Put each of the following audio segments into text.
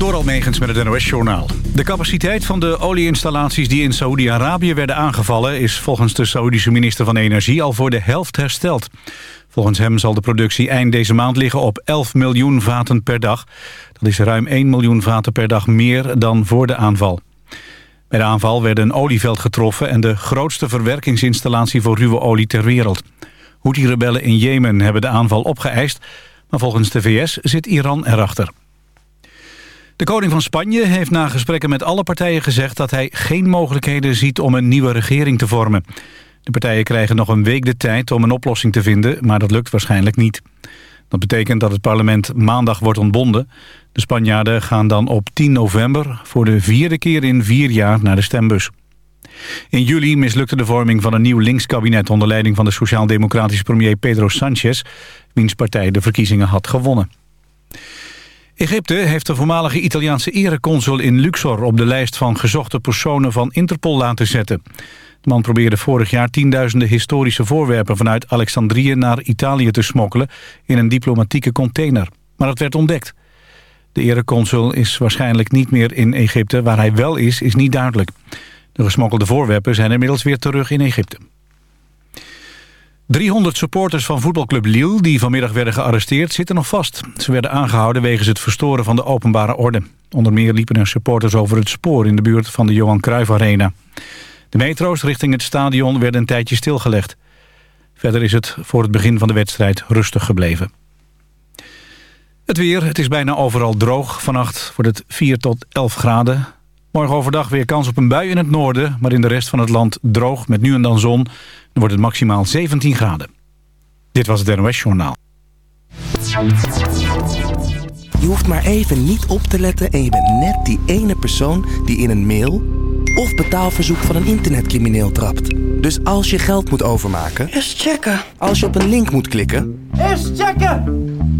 Door Almegens met het NOS-journaal. De capaciteit van de olieinstallaties die in Saoedi-Arabië werden aangevallen... is volgens de Saoedische minister van Energie al voor de helft hersteld. Volgens hem zal de productie eind deze maand liggen op 11 miljoen vaten per dag. Dat is ruim 1 miljoen vaten per dag meer dan voor de aanval. Bij de aanval werd een olieveld getroffen... en de grootste verwerkingsinstallatie voor ruwe olie ter wereld. Houthi-rebellen in Jemen hebben de aanval opgeëist... maar volgens de VS zit Iran erachter. De koning van Spanje heeft na gesprekken met alle partijen gezegd... dat hij geen mogelijkheden ziet om een nieuwe regering te vormen. De partijen krijgen nog een week de tijd om een oplossing te vinden... maar dat lukt waarschijnlijk niet. Dat betekent dat het parlement maandag wordt ontbonden. De Spanjaarden gaan dan op 10 november... voor de vierde keer in vier jaar naar de stembus. In juli mislukte de vorming van een nieuw linkskabinet... onder leiding van de sociaal-democratische premier Pedro Sanchez... wiens partij de verkiezingen had gewonnen. Egypte heeft de voormalige Italiaanse ereconsul in Luxor... op de lijst van gezochte personen van Interpol laten zetten. De man probeerde vorig jaar tienduizenden historische voorwerpen... vanuit Alexandrië naar Italië te smokkelen in een diplomatieke container. Maar dat werd ontdekt. De ereconsul is waarschijnlijk niet meer in Egypte. Waar hij wel is, is niet duidelijk. De gesmokkelde voorwerpen zijn inmiddels weer terug in Egypte. 300 supporters van voetbalclub Lille, die vanmiddag werden gearresteerd, zitten nog vast. Ze werden aangehouden wegens het verstoren van de openbare orde. Onder meer liepen er supporters over het spoor in de buurt van de Johan Cruijff Arena. De metro's richting het stadion werden een tijdje stilgelegd. Verder is het voor het begin van de wedstrijd rustig gebleven. Het weer, het is bijna overal droog. Vannacht wordt het 4 tot 11 graden. Morgen overdag weer kans op een bui in het noorden... maar in de rest van het land droog met nu en dan zon. Dan wordt het maximaal 17 graden. Dit was het NOS Journaal. Je hoeft maar even niet op te letten... en je bent net die ene persoon die in een mail... of betaalverzoek van een internetcrimineel trapt. Dus als je geld moet overmaken... Eerst checken. Als je op een link moet klikken... Eerst checken!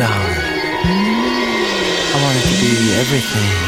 I wanted to be everything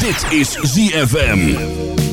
Dit is ZFM.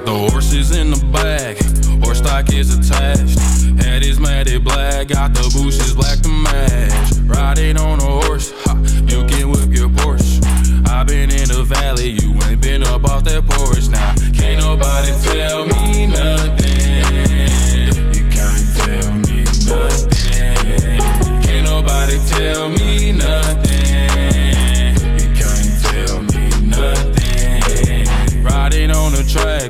Got the horses in the back, horse stock is attached. Head is matted black, got the bushes black to match. Riding on a horse, ha, you can whip your Porsche. i been in the valley, you ain't been up off that porch. Now, can't nobody tell me nothing. You can't tell me nothing. Can't nobody tell me nothing. You can't tell me nothing. Riding on all in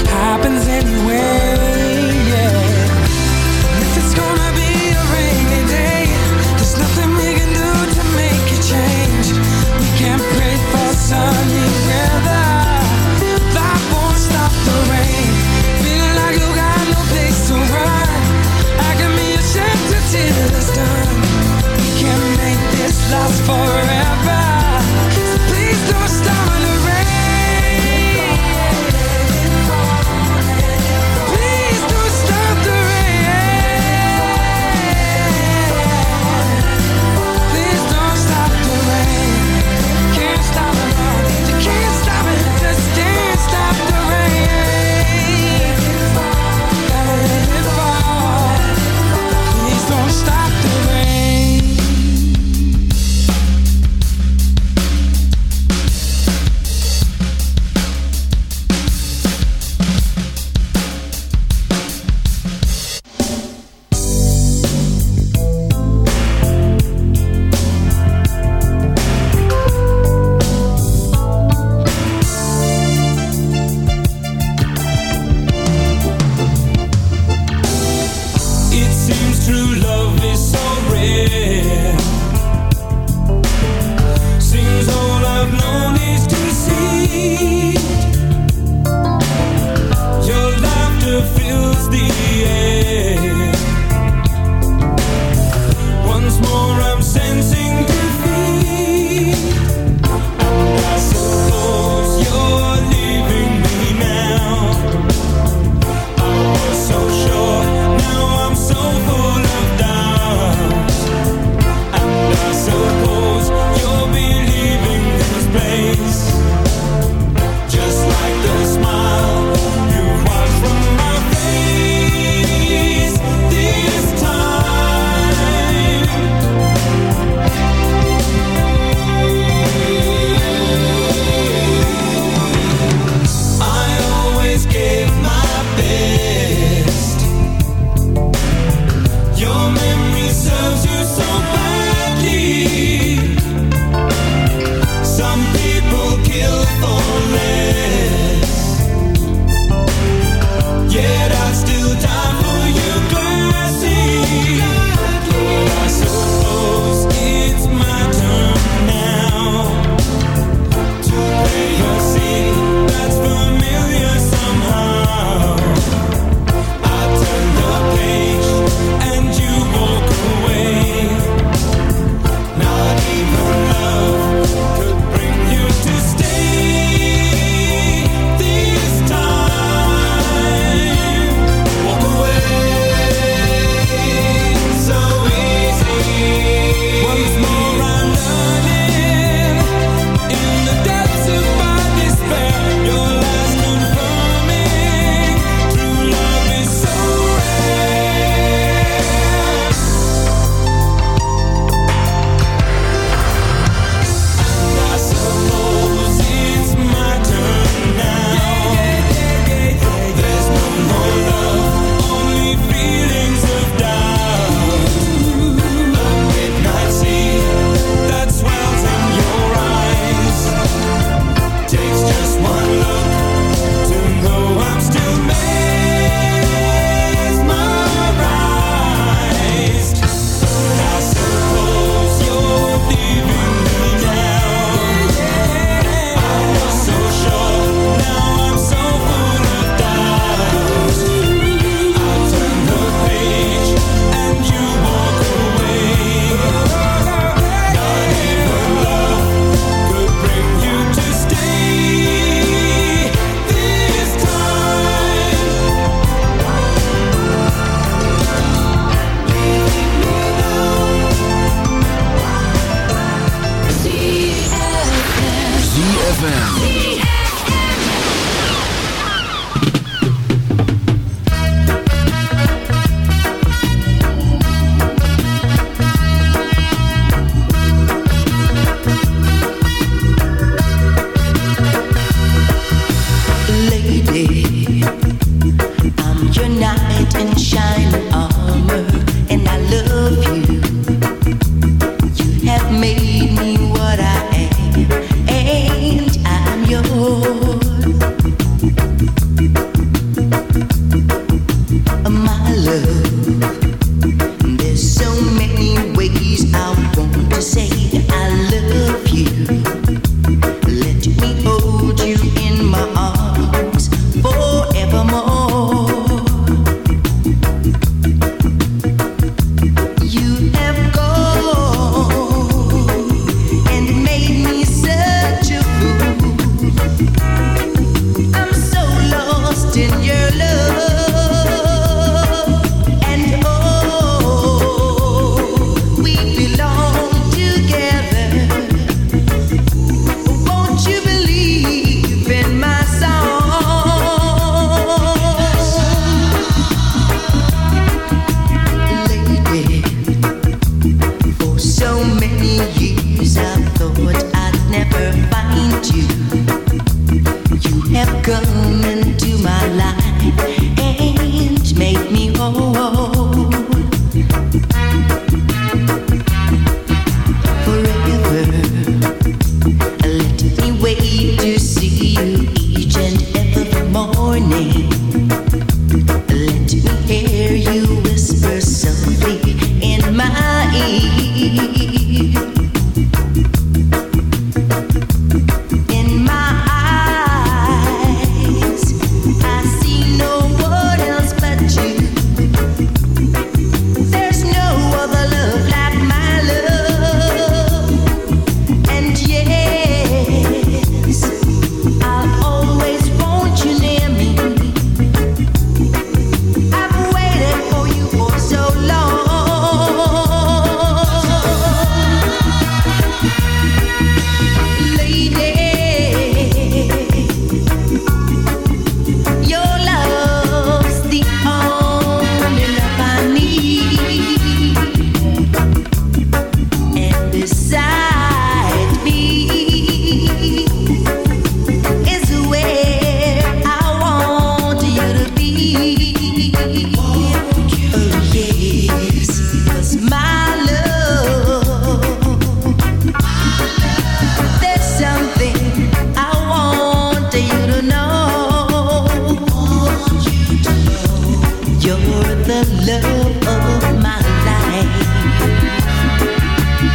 happens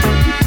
You're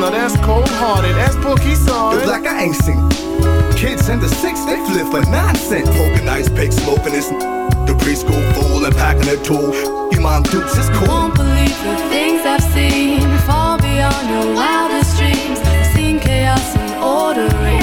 Now that's cold hearted. That's Pookie sorry. The black I ain't seen. Kids in the six, they flip for nonsense. Poking ice pick, smoking this. The preschool fool and packing a tool. Your mom dukes is cool. Won't believe the things I've seen far beyond your wildest dreams. I've seen chaos and order reign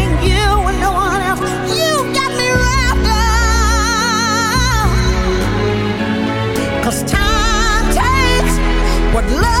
love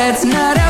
that's not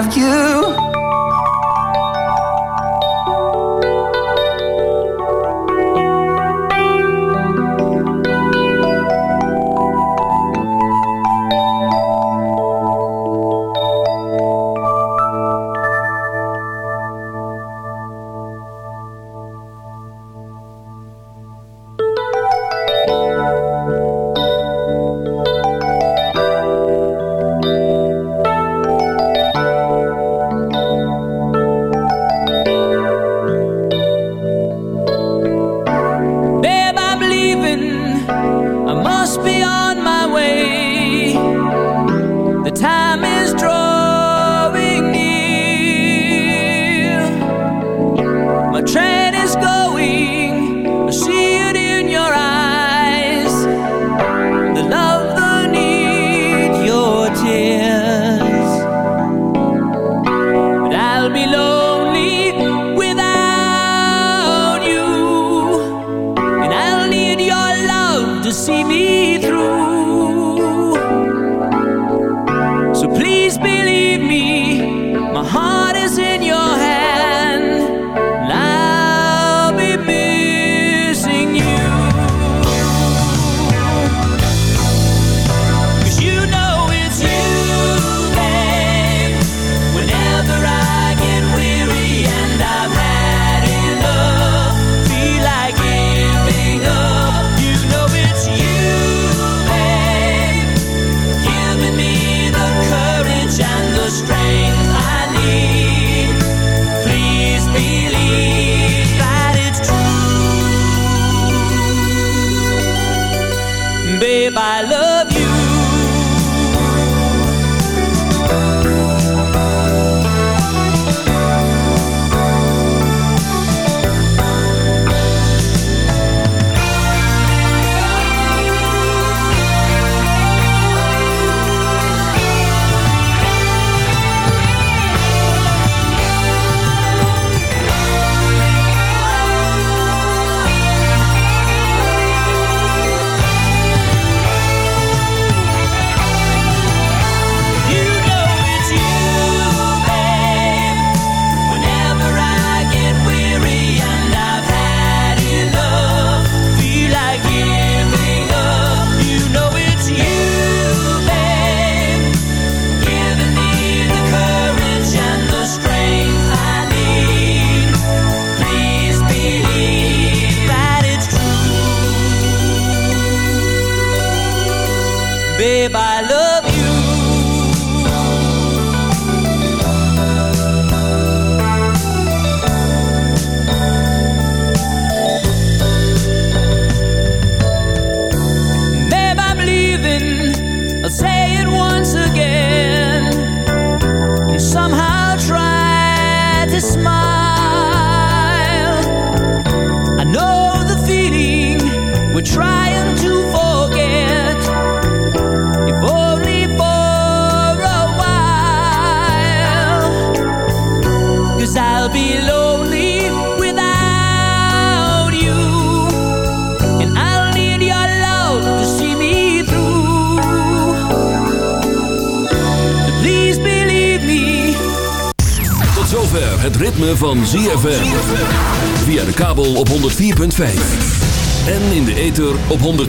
have you.